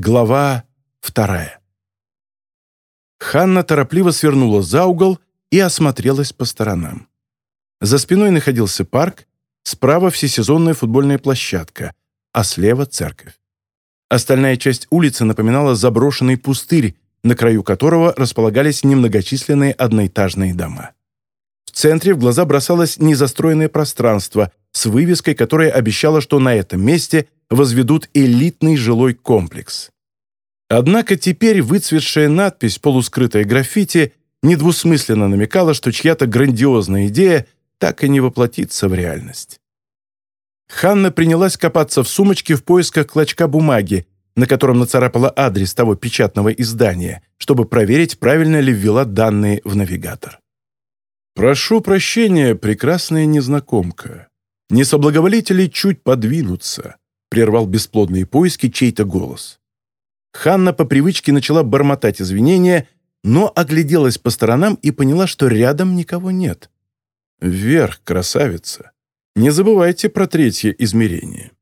Глава вторая. Ханна торопливо свернула за угол и осмотрелась по сторонам. За спиной находился парк, справа всесезонная футбольная площадка, а слева церковь. Остальная часть улицы напоминала заброшенный пустырь, на краю которого располагались немногочисленные одноэтажные дома. В центре в глаза бросалось незастроенное пространство с вывеской, которая обещала, что на этом месте возведут элитный жилой комплекс. Однако теперь выцветшая надпись, полускрытая граффити, недвусмысленно намекала, что чья-то грандиозная идея так и не воплотится в реальность. Ханна принялась копаться в сумочке в поисках клочка бумаги, на котором нацарапала адрес того печатного издания, чтобы проверить, правильно ли ввела данные в навигатор. «Прошу прощения, прекрасная незнакомка. Не соблаговолите ли чуть подвинуться?» Прервал бесплодные поиски чей-то голос. Ханна по привычке начала бормотать извинения, но огляделась по сторонам и поняла, что рядом никого нет. «Вверх, красавица! Не забывайте про третье измерение».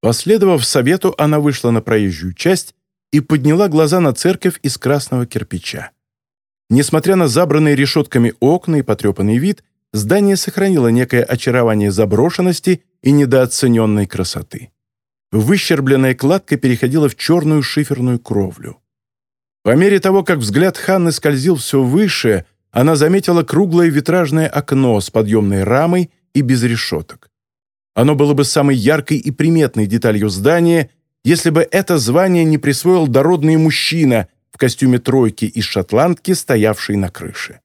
Последовав совету, она вышла на проезжую часть и подняла глаза на церковь из красного кирпича. Несмотря на забранные решетками окна и потрепанный вид, здание сохранило некое очарование заброшенности и недооцененной красоты. Выщербленная кладка переходила в черную шиферную кровлю. По мере того, как взгляд Ханны скользил все выше, она заметила круглое витражное окно с подъемной рамой и без решеток. Оно было бы самой яркой и приметной деталью здания, если бы это звание не присвоил дородный мужчина в костюме тройки из шотландки, стоявший на крыше.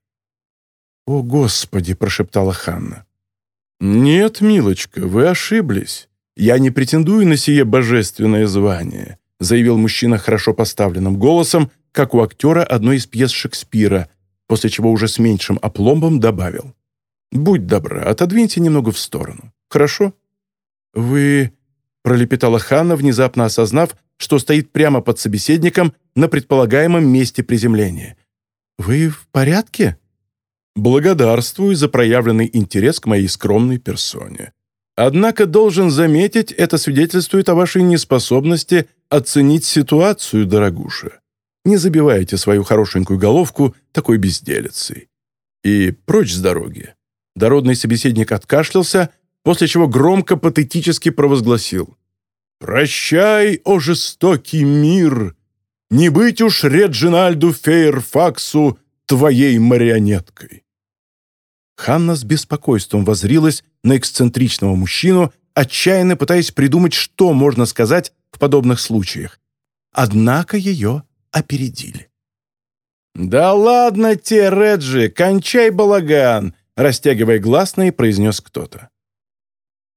«О, Господи!» – прошептала Ханна. «Нет, милочка, вы ошиблись. Я не претендую на сие божественное звание», заявил мужчина хорошо поставленным голосом, как у актера одной из пьес Шекспира, после чего уже с меньшим опломбом добавил. «Будь добра, отодвиньте немного в сторону. Хорошо?» «Вы...» — пролепетала Ханна, внезапно осознав, что стоит прямо под собеседником на предполагаемом месте приземления. «Вы в порядке?» Благодарствую за проявленный интерес к моей скромной персоне. Однако должен заметить, это свидетельствует о вашей неспособности оценить ситуацию, дорогуша. Не забивайте свою хорошенькую головку такой безделицей. И прочь с дороги. Дородный собеседник откашлялся, после чего громко патетически провозгласил. «Прощай, о жестокий мир! Не быть уж Реджинальду Фейерфаксу твоей марионеткой!» Ханна с беспокойством возрилась на эксцентричного мужчину, отчаянно пытаясь придумать, что можно сказать в подобных случаях. Однако ее опередили. «Да ладно те, Реджи, кончай балаган!» растягивая гласные, произнес кто-то.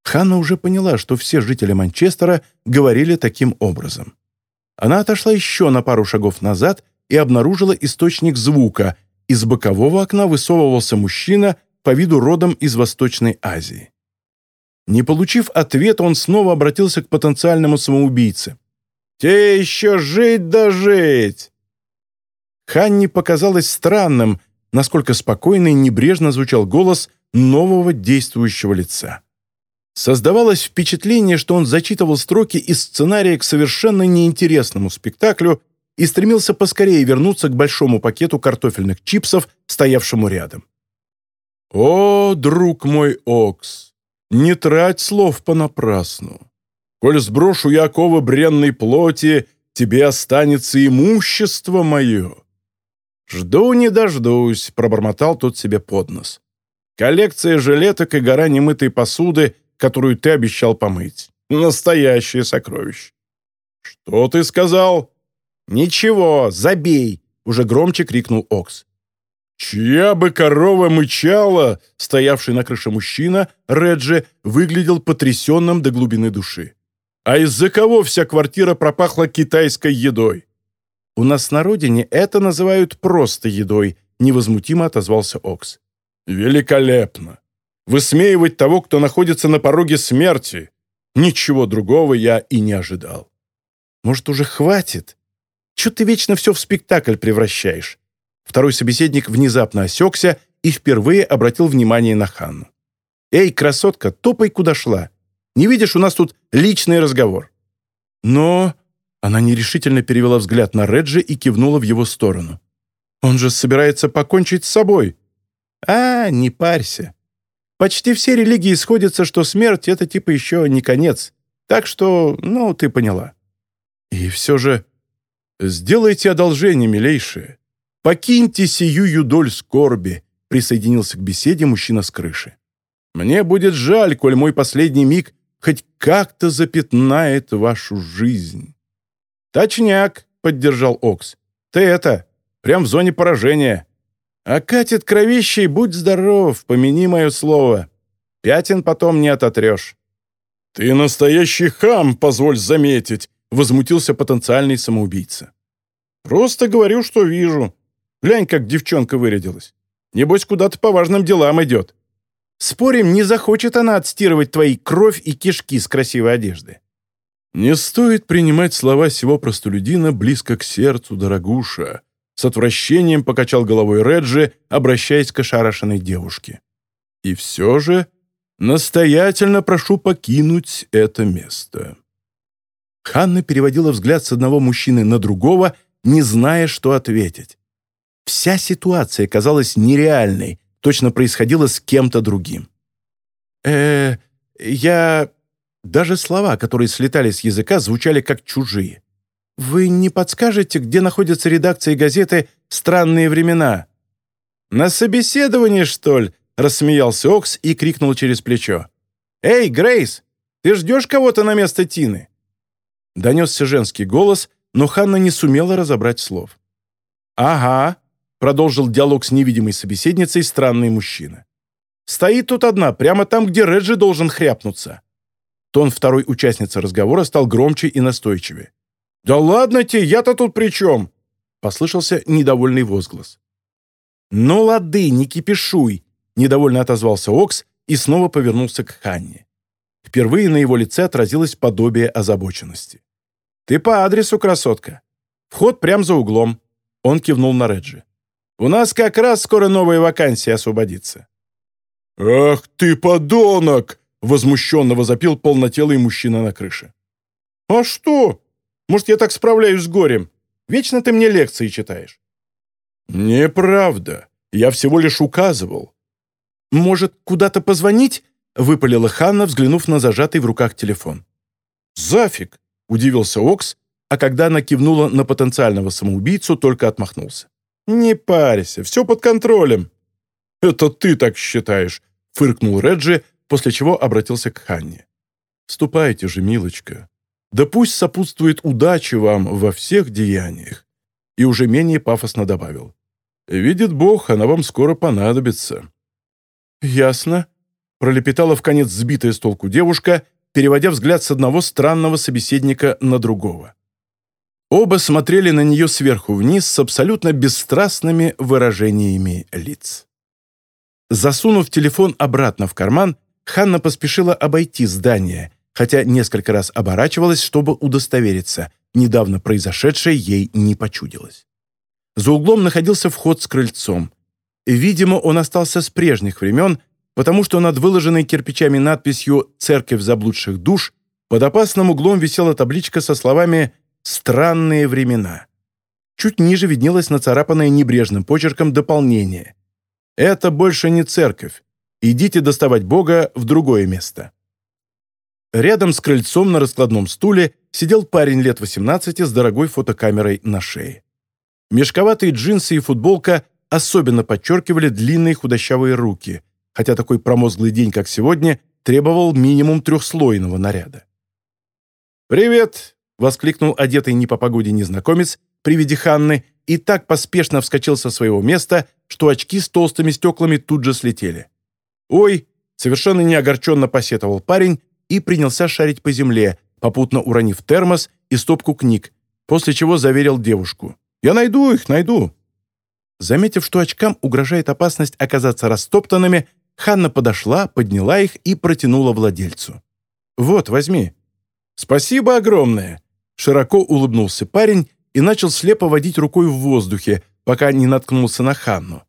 Ханна уже поняла, что все жители Манчестера говорили таким образом. Она отошла еще на пару шагов назад и обнаружила источник звука. Из бокового окна высовывался мужчина по виду родом из Восточной Азии. Не получив ответа, он снова обратился к потенциальному самоубийце. «Те еще жить да жить!» Ханни показалось странным, насколько спокойно и небрежно звучал голос нового действующего лица. Создавалось впечатление, что он зачитывал строки из сценария к совершенно неинтересному спектаклю и стремился поскорее вернуться к большому пакету картофельных чипсов, стоявшему рядом. «О, друг мой Окс, не трать слов понапрасну. Коль сброшу я оковы бренной плоти, тебе останется имущество мое». «Жду не дождусь», — пробормотал тот себе под нос. «Коллекция жилеток и гора немытой посуды, которую ты обещал помыть. Настоящее сокровище». «Что ты сказал?» «Ничего, забей», — уже громче крикнул Окс. «Чья бы корова мычала!» Стоявший на крыше мужчина, Реджи, выглядел потрясенным до глубины души. «А из-за кого вся квартира пропахла китайской едой?» «У нас на родине это называют просто едой», невозмутимо отозвался Окс. «Великолепно! Высмеивать того, кто находится на пороге смерти. Ничего другого я и не ожидал». «Может, уже хватит? Чего ты вечно все в спектакль превращаешь?» Второй собеседник внезапно осекся и впервые обратил внимание на Ханну. «Эй, красотка, топай, куда шла. Не видишь, у нас тут личный разговор». «Но...» Она нерешительно перевела взгляд на Реджи и кивнула в его сторону. «Он же собирается покончить с собой». «А, не парься. Почти все религии сходятся, что смерть — это типа еще не конец. Так что, ну, ты поняла». «И все же...» «Сделайте одолжение, милейшие. Покиньте сию юдоль скорби», — присоединился к беседе мужчина с крыши. «Мне будет жаль, коль мой последний миг хоть как-то запятнает вашу жизнь». «Точняк», — поддержал Окс. «Ты это, прям в зоне поражения. А катит кровищей, будь здоров, помяни мое слово. Пятен потом не ототрешь». «Ты настоящий хам, позволь заметить», — возмутился потенциальный самоубийца. «Просто говорю, что вижу. Глянь, как девчонка вырядилась. Небось, куда-то по важным делам идет. Спорим, не захочет она отстирывать твои кровь и кишки с красивой одежды». «Не стоит принимать слова сего простолюдина близко к сердцу, дорогуша», с отвращением покачал головой Реджи, обращаясь к ошарашенной девушке. «И все же настоятельно прошу покинуть это место». Ханна переводила взгляд с одного мужчины на другого, не зная, что ответить. Вся ситуация казалась нереальной, точно происходила с кем-то другим. э я...» Даже слова, которые слетали с языка, звучали как чужие. «Вы не подскажете, где находится редакция газеты «Странные времена»?» «На собеседовании, что ли?» — рассмеялся Окс и крикнул через плечо. «Эй, Грейс, ты ждешь кого-то на место Тины?» Донесся женский голос, но Ханна не сумела разобрать слов. «Ага», — продолжил диалог с невидимой собеседницей странный мужчина. «Стоит тут одна, прямо там, где Реджи должен хряпнуться». Тон второй участницы разговора стал громче и настойчивее. «Да ладно тебе, я-то тут при чем?» — послышался недовольный возглас. «Ну лады, не кипишуй!» — недовольно отозвался Окс и снова повернулся к Ханне. Впервые на его лице отразилось подобие озабоченности. «Ты по адресу, красотка. Вход прямо за углом». Он кивнул на Реджи. «У нас как раз скоро новая вакансия освободится». «Ах ты, подонок!» — возмущенно возопил полнотелый мужчина на крыше. «А что? Может, я так справляюсь с горем? Вечно ты мне лекции читаешь». «Неправда. Я всего лишь указывал». «Может, куда-то позвонить?» — выпалила Ханна, взглянув на зажатый в руках телефон. «Зафиг!» — удивился Окс, а когда она кивнула на потенциального самоубийцу, только отмахнулся. «Не парься, все под контролем». «Это ты так считаешь», — фыркнул Реджи, после чего обратился к Ханне. «Ступайте же, милочка. Да пусть сопутствует удача вам во всех деяниях». И уже менее пафосно добавил. «Видит Бог, она вам скоро понадобится». «Ясно», — пролепетала в конец сбитая с толку девушка, переводя взгляд с одного странного собеседника на другого. Оба смотрели на нее сверху вниз с абсолютно бесстрастными выражениями лиц. Засунув телефон обратно в карман, Ханна поспешила обойти здание, хотя несколько раз оборачивалась, чтобы удостовериться, недавно произошедшее ей не почудилось. За углом находился вход с крыльцом. Видимо, он остался с прежних времен, потому что над выложенной кирпичами надписью «Церковь заблудших душ» под опасным углом висела табличка со словами «Странные времена». Чуть ниже виднелось нацарапанное небрежным почерком дополнение. «Это больше не церковь. Идите доставать Бога в другое место». Рядом с крыльцом на раскладном стуле сидел парень лет 18 с дорогой фотокамерой на шее. Мешковатые джинсы и футболка особенно подчеркивали длинные худощавые руки, хотя такой промозглый день, как сегодня, требовал минимум трехслойного наряда. «Привет!» — воскликнул одетый не по погоде незнакомец при виде Ханны и так поспешно вскочил со своего места, что очки с толстыми стеклами тут же слетели. «Ой!» — совершенно неогорченно посетовал парень и принялся шарить по земле, попутно уронив термос и стопку книг, после чего заверил девушку. «Я найду их, найду!» Заметив, что очкам угрожает опасность оказаться растоптанными, Ханна подошла, подняла их и протянула владельцу. «Вот, возьми». «Спасибо огромное!» Широко улыбнулся парень и начал слепо водить рукой в воздухе, пока не наткнулся на Ханну.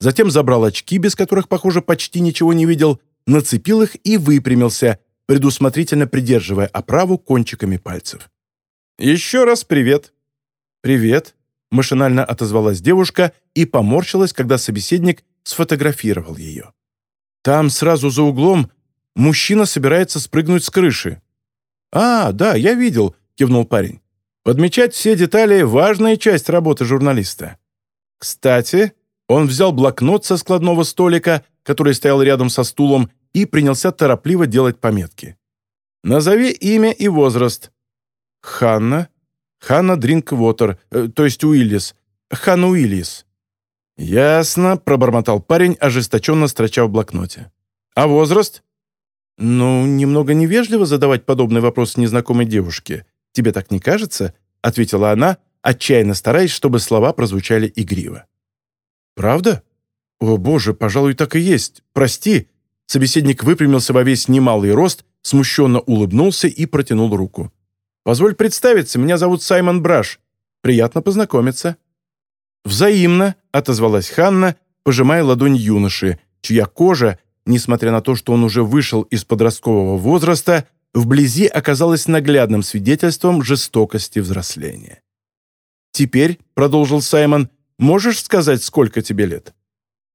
Затем забрал очки, без которых, похоже, почти ничего не видел, нацепил их и выпрямился, предусмотрительно придерживая оправу кончиками пальцев. «Еще раз привет». «Привет», — машинально отозвалась девушка и поморщилась, когда собеседник сфотографировал ее. «Там сразу за углом мужчина собирается спрыгнуть с крыши». «А, да, я видел», — кивнул парень. «Подмечать все детали — важная часть работы журналиста». «Кстати», он взял блокнот со складного столика, который стоял рядом со стулом, и принялся торопливо делать пометки. «Назови имя и возраст». «Ханна. Ханна Дринквотер, э, то есть Уиллис. Ханна Уиллис». «Ясно», — пробормотал парень, ожесточенно строча в блокноте. «А возраст?» «Ну, немного невежливо задавать подобный вопрос незнакомой девушке. Тебе так не кажется?» — ответила она, отчаянно стараясь, чтобы слова прозвучали игриво. «Правда? О, боже, пожалуй, так и есть. Прости». Собеседник выпрямился во весь немалый рост, смущенно улыбнулся и протянул руку. «Позволь представиться, меня зовут Саймон Браш. Приятно познакомиться». «Взаимно», — отозвалась Ханна, пожимая ладонь юноши, чья кожа, несмотря на то, что он уже вышел из подросткового возраста, вблизи оказалась наглядным свидетельством жестокости взросления. «Теперь», — продолжил Саймон, — Можешь сказать, сколько тебе лет?»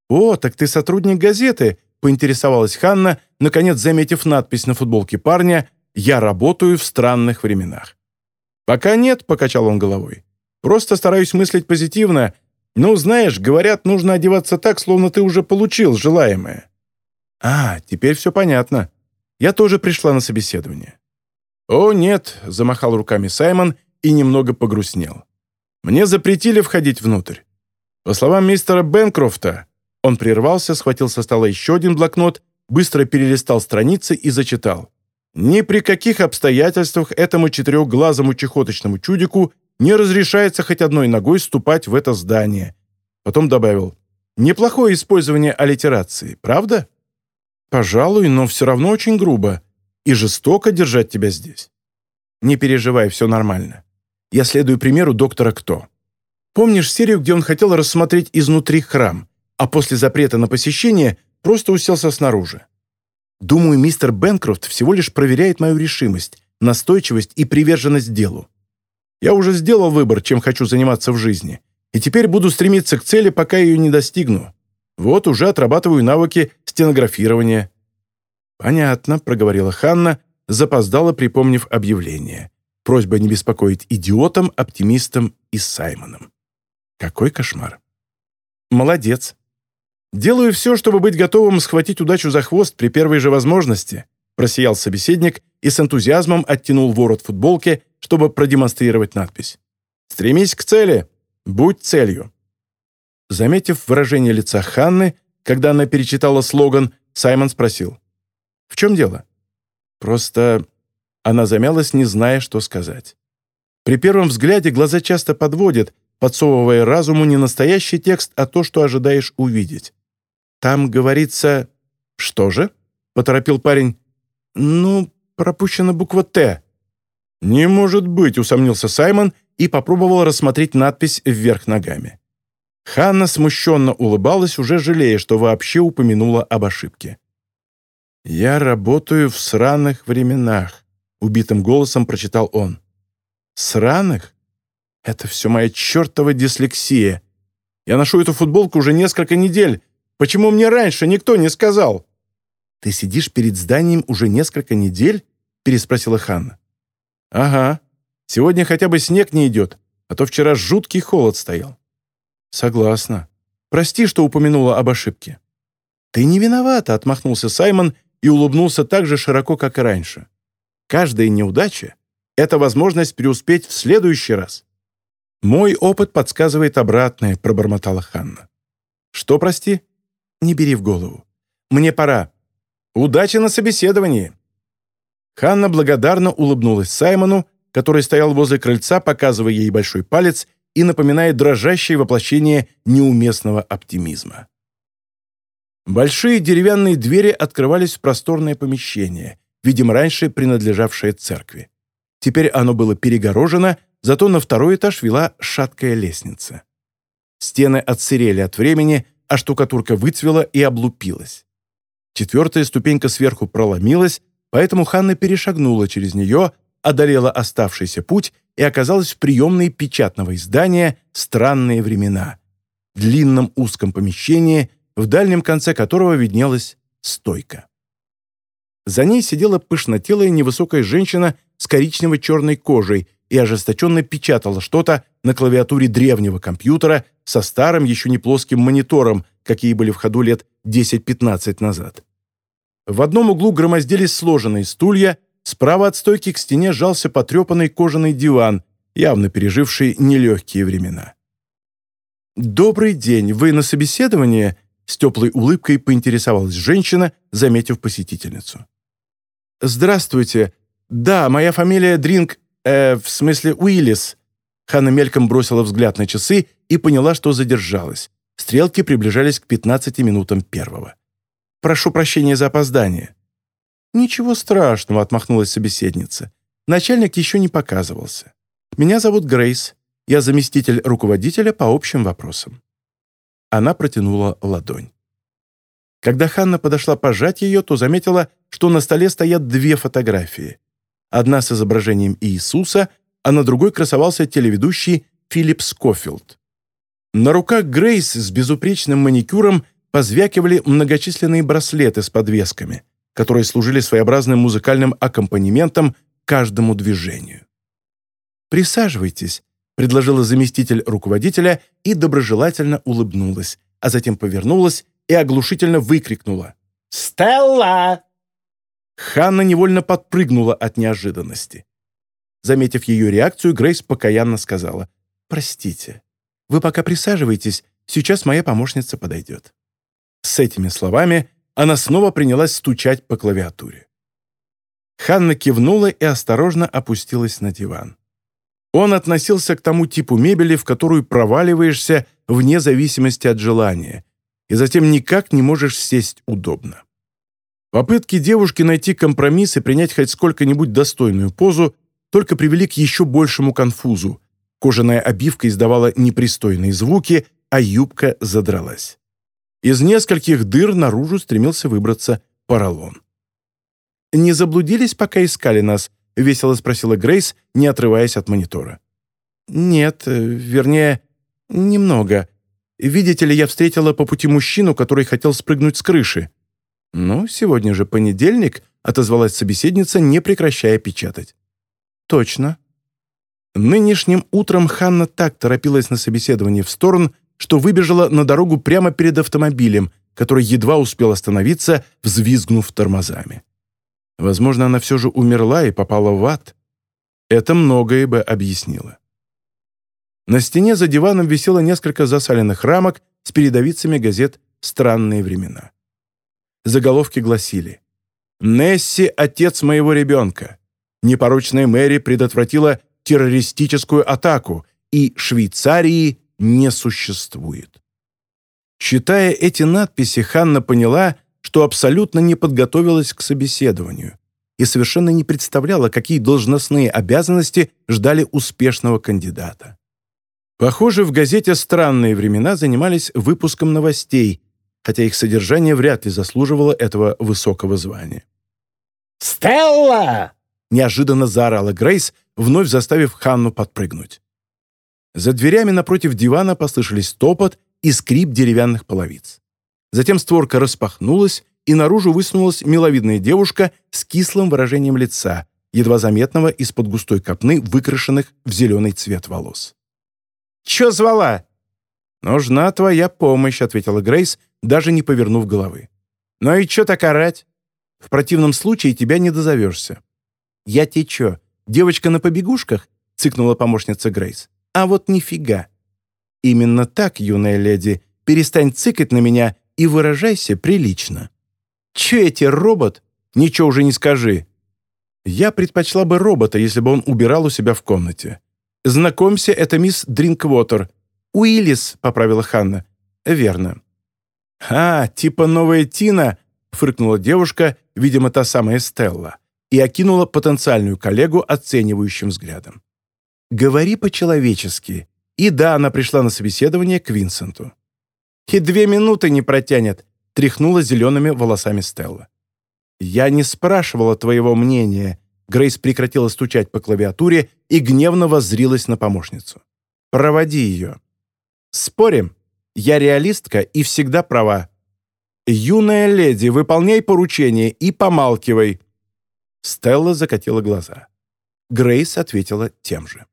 «О, так ты сотрудник газеты», — поинтересовалась Ханна, наконец заметив надпись на футболке парня «Я работаю в странных временах». «Пока нет», — покачал он головой. «Просто стараюсь мыслить позитивно. Ну, знаешь, говорят, нужно одеваться так, словно ты уже получил желаемое». «А, теперь все понятно. Я тоже пришла на собеседование». «О, нет», — замахал руками Саймон и немного погрустнел. «Мне запретили входить внутрь. По словам мистера Бенкрофта, он прервался, схватил со стола еще один блокнот, быстро перелистал страницы и зачитал. «Ни при каких обстоятельствах этому четырехглазому чехоточному чудику не разрешается хоть одной ногой ступать в это здание». Потом добавил, «Неплохое использование аллитерации, правда?» «Пожалуй, но все равно очень грубо и жестоко держать тебя здесь». «Не переживай, все нормально. Я следую примеру доктора Кто». Помнишь серию, где он хотел рассмотреть изнутри храм, а после запрета на посещение просто уселся снаружи? Думаю, мистер Бенкрофт всего лишь проверяет мою решимость, настойчивость и приверженность делу. Я уже сделал выбор, чем хочу заниматься в жизни, и теперь буду стремиться к цели, пока ее не достигну. Вот уже отрабатываю навыки стенографирования». «Понятно», — проговорила Ханна, запоздала, припомнив объявление. Просьба не беспокоить идиотом, оптимистом и Саймоном. Какой кошмар. Молодец. Делаю все, чтобы быть готовым схватить удачу за хвост при первой же возможности, просиял собеседник и с энтузиазмом оттянул ворот футболки, чтобы продемонстрировать надпись. «Стремись к цели! Будь целью!» Заметив выражение лица Ханны, когда она перечитала слоган, Саймон спросил. «В чем дело?» «Просто...» Она замялась, не зная, что сказать. При первом взгляде глаза часто подводят, подсовывая разуму не настоящий текст, а то, что ожидаешь увидеть. Там говорится... «Что же?» — поторопил парень. «Ну, пропущена буква «Т». «Не может быть», — усомнился Саймон и попробовал рассмотреть надпись вверх ногами. Ханна смущенно улыбалась, уже жалея, что вообще упомянула об ошибке. «Я работаю в сраных временах», — убитым голосом прочитал он. «Сраных? Это все моя чертова дислексия. Я ношу эту футболку уже несколько недель. Почему мне раньше никто не сказал?» «Ты сидишь перед зданием уже несколько недель?» переспросила Ханна. «Ага. Сегодня хотя бы снег не идет, а то вчера жуткий холод стоял». «Согласна. Прости, что упомянула об ошибке». «Ты не виновата», — отмахнулся Саймон и улыбнулся так же широко, как и раньше. «Каждая неудача — это возможность преуспеть в следующий раз. «Мой опыт подсказывает обратное», — пробормотала Ханна. «Что, прости?» «Не бери в голову. Мне пора. Удачи на собеседовании!» Ханна благодарно улыбнулась Саймону, который стоял возле крыльца, показывая ей большой палец и напоминая дрожащее воплощение неуместного оптимизма. Большие деревянные двери открывались в просторное помещение, видимо, раньше принадлежавшее церкви. Теперь оно было перегорожено зато на второй этаж вела шаткая лестница. Стены отсырели от времени, а штукатурка выцвела и облупилась. Четвертая ступенька сверху проломилась, поэтому Ханна перешагнула через нее, одолела оставшийся путь и оказалась в приемной печатного издания «Странные времена», в длинном узком помещении, в дальнем конце которого виднелась стойка. За ней сидела пышнотелая невысокая женщина с коричнево-черной кожей и ожесточенно печатала что-то на клавиатуре древнего компьютера со старым еще не плоским монитором, какие были в ходу лет 10-15 назад. В одном углу громоздились сложенные стулья, справа от стойки к стене сжался потрепанный кожаный диван, явно переживший нелегкие времена. «Добрый день, вы на собеседование?» С теплой улыбкой поинтересовалась женщина, заметив посетительницу. «Здравствуйте. Да, моя фамилия Дринг... Э, в смысле Уиллис». Ханна мельком бросила взгляд на часы и поняла, что задержалась. Стрелки приближались к 15 минутам первого. Прошу прощения за опоздание». «Ничего страшного», — отмахнулась собеседница. «Начальник еще не показывался. Меня зовут Грейс. Я заместитель руководителя по общим вопросам». Она протянула ладонь. Когда Ханна подошла пожать ее, то заметила, что на столе стоят две фотографии. Одна с изображением Иисуса, а на другой красовался телеведущий Филипп Скофилд. На руках Грейс с безупречным маникюром позвякивали многочисленные браслеты с подвесками, которые служили своеобразным музыкальным аккомпанементом каждому движению. «Присаживайтесь», — предложила заместитель руководителя и доброжелательно улыбнулась, а затем повернулась и оглушительно выкрикнула «Стелла!». Ханна невольно подпрыгнула от неожиданности. Заметив ее реакцию, Грейс покаянно сказала «Простите, вы пока присаживайтесь, сейчас моя помощница подойдет». С этими словами она снова принялась стучать по клавиатуре. Ханна кивнула и осторожно опустилась на диван. Он относился к тому типу мебели, в которую проваливаешься вне зависимости от желания, и затем никак не можешь сесть удобно. Попытки девушки найти компромисс и принять хоть сколько-нибудь достойную позу только привели к еще большему конфузу. Кожаная обивка издавала непристойные звуки, а юбка задралась. Из нескольких дыр наружу стремился выбраться поролон. «Не заблудились, пока искали нас?» — весело спросила Грейс, не отрываясь от монитора. «Нет, э, вернее, немного. Видите ли, я встретила по пути мужчину, который хотел спрыгнуть с крыши». «Ну, сегодня же понедельник», — отозвалась собеседница, не прекращая печатать. «Точно». Нынешним утром Ханна так торопилась на собеседование в сторону, что выбежала на дорогу прямо перед автомобилем, который едва успел остановиться, взвизгнув тормозами. Возможно, она все же умерла и попала в ад. Это многое бы объяснило. На стене за диваном висело несколько засаленных рамок с передовицами газет «Странные времена». Заголовки гласили «Несси – отец моего ребенка. Непорочная Мэри предотвратила террористическую атаку, и Швейцарии не существует. Читая эти надписи, Ханна поняла, что абсолютно не подготовилась к собеседованию и совершенно не представляла, какие должностные обязанности ждали успешного кандидата. Похоже, в газете «Странные времена» занимались выпуском новостей, хотя их содержание вряд ли заслуживало этого высокого звания. «Стелла!» — неожиданно заорала Грейс, вновь заставив Ханну подпрыгнуть. За дверями напротив дивана послышались топот и скрип деревянных половиц. Затем створка распахнулась, и наружу высунулась миловидная девушка с кислым выражением лица, едва заметного из-под густой копны, выкрашенных в зеленый цвет волос. «Чё звала?» «Нужна твоя помощь», — ответила Грейс, даже не повернув головы. «Ну и чё так орать? В противном случае тебя не дозовешься». «Я те чё, девочка на побегушках?» — цыкнула помощница Грейс. А вот нифига. Именно так, юная леди, перестань цыкать на меня и выражайся прилично. Че эти робот? Ничего уже не скажи. Я предпочла бы робота, если бы он убирал у себя в комнате. Знакомься, это мисс Дринквотер. Уиллис, поправила Ханна. Верно. «А, типа новая Тина», — фыркнула девушка, видимо, та самая Стелла, и окинула потенциальную коллегу оценивающим взглядом. Говори по-человечески. И да, она пришла на собеседование к Винсенту. «И две минуты не протянет», — тряхнула зелеными волосами Стелла. «Я не спрашивала твоего мнения. Грейс прекратила стучать по клавиатуре и гневно воззрилась на помощницу. «Проводи ее». «Спорим? Я реалистка и всегда права. Юная леди, выполняй поручение и помалкивай». Стелла закатила глаза. Грейс ответила тем же.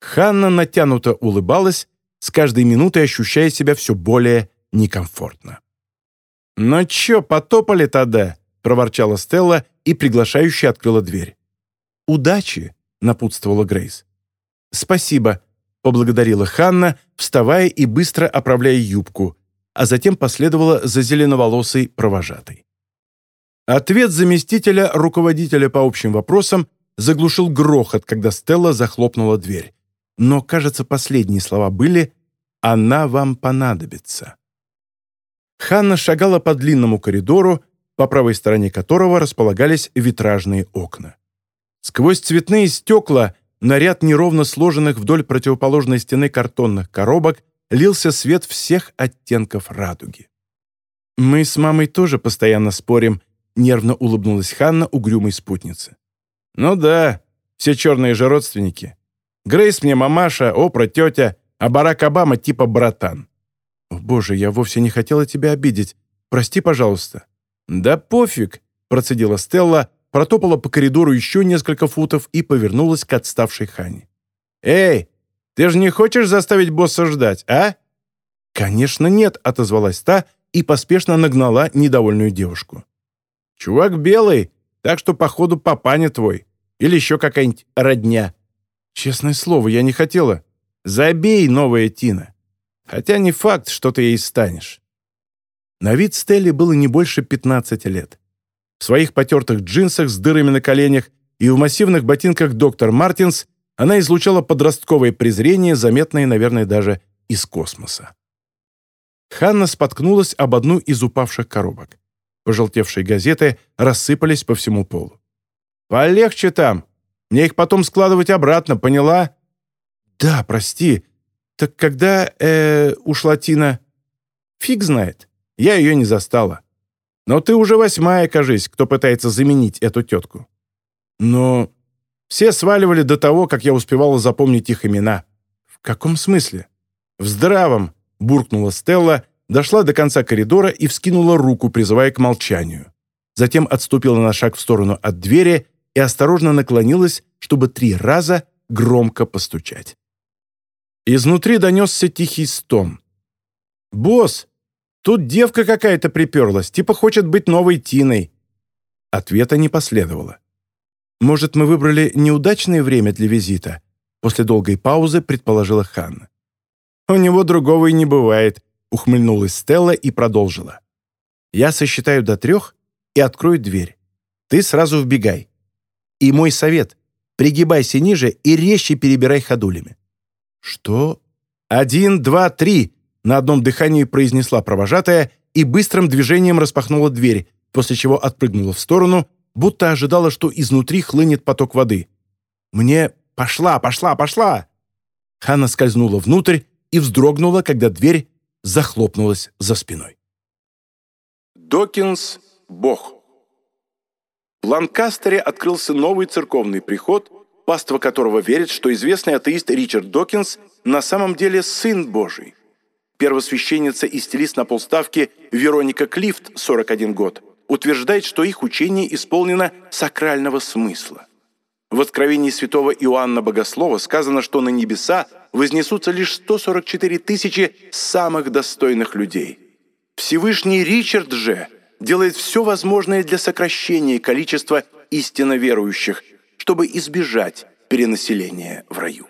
Ханна натянуто улыбалась, с каждой минутой ощущая себя все более некомфортно. «Ну чё, потопали тогда?» — проворчала Стелла и приглашающе открыла дверь. «Удачи!» — напутствовала Грейс. «Спасибо», — поблагодарила Ханна, вставая и быстро оправляя юбку, а затем последовала за зеленоволосой провожатой. Ответ заместителя руководителя по общим вопросам заглушил грохот, когда Стелла захлопнула дверь. Но, кажется, последние слова были «Она вам понадобится». Ханна шагала по длинному коридору, по правой стороне которого располагались витражные окна. Сквозь цветные стекла на ряд неровно сложенных вдоль противоположной стены картонных коробок лился свет всех оттенков радуги. «Мы с мамой тоже постоянно спорим», — нервно улыбнулась Ханна угрюмой спутнице. «Ну да, все черные же родственники. Грейс мне мамаша, Опра тетя, а Барак Обама типа братан. «О, боже, я вовсе не хотела тебя обидеть. Прости, пожалуйста». «Да пофиг», — процедила Стелла, протопала по коридору еще несколько футов и повернулась к отставшей Хане. «Эй, ты же не хочешь заставить босса ждать, а?» «Конечно нет», — отозвалась та и поспешно нагнала недовольную девушку. «Чувак белый, так что, походу, папаня твой. Или еще какая-нибудь родня». «Честное слово, я не хотела». «Забей, новая Тина. Хотя не факт, что ты ей станешь. На вид Стелли было не больше 15 лет. В своих потертых джинсах с дырами на коленях и в массивных ботинках доктор Мартинс она излучала подростковое презрение, заметное, наверное, даже из космоса. Ханна споткнулась об одну из упавших коробок. Пожелтевшие газеты рассыпались по всему полу. «Полегче там. Мне их потом складывать обратно, поняла?» «Да, прости», «Так когда, э, ушла Тина?» «Фиг знает. Я ее не застала. Но ты уже восьмая, кажись, кто пытается заменить эту тетку». «Но все сваливали до того, как я успевала запомнить их имена». «В каком смысле?» «В здравом», — буркнула Стелла, дошла до конца коридора и вскинула руку, призывая к молчанию. Затем отступила на шаг в сторону от двери и осторожно наклонилась, чтобы три раза громко постучать. Изнутри донесся тихий стон. «Босс, тут девка какая-то приперлась, типа хочет быть новой Тиной». Ответа не последовало. «Может, мы выбрали неудачное время для визита?» После долгой паузы предположила Ханна. «У него другого и не бывает», — ухмыльнулась Стелла и продолжила. «Я сосчитаю до трех и открою дверь. Ты сразу вбегай. И мой совет — пригибайся ниже и резче перебирай ходулями. «Что?» «Один, два, три!» На одном дыхании произнесла провожатая и быстрым движением распахнула дверь, после чего отпрыгнула в сторону, будто ожидала, что изнутри хлынет поток воды. «Мне пошла, пошла, пошла!» Ханна скользнула внутрь и вздрогнула, когда дверь захлопнулась за спиной. Докинс – Бог. В Ланкастере открылся новый церковный приход – паства которого верит, что известный атеист Ричард Докинс на самом деле Сын Божий. Первосвященница и стилист на полставки Вероника Клифт, 41 год, утверждает, что их учение исполнено сакрального смысла. В Откровении святого Иоанна Богослова сказано, что на небеса вознесутся лишь 144 тысячи самых достойных людей. Всевышний Ричард же делает все возможное для сокращения количества истинно верующих, чтобы избежать перенаселения в раю.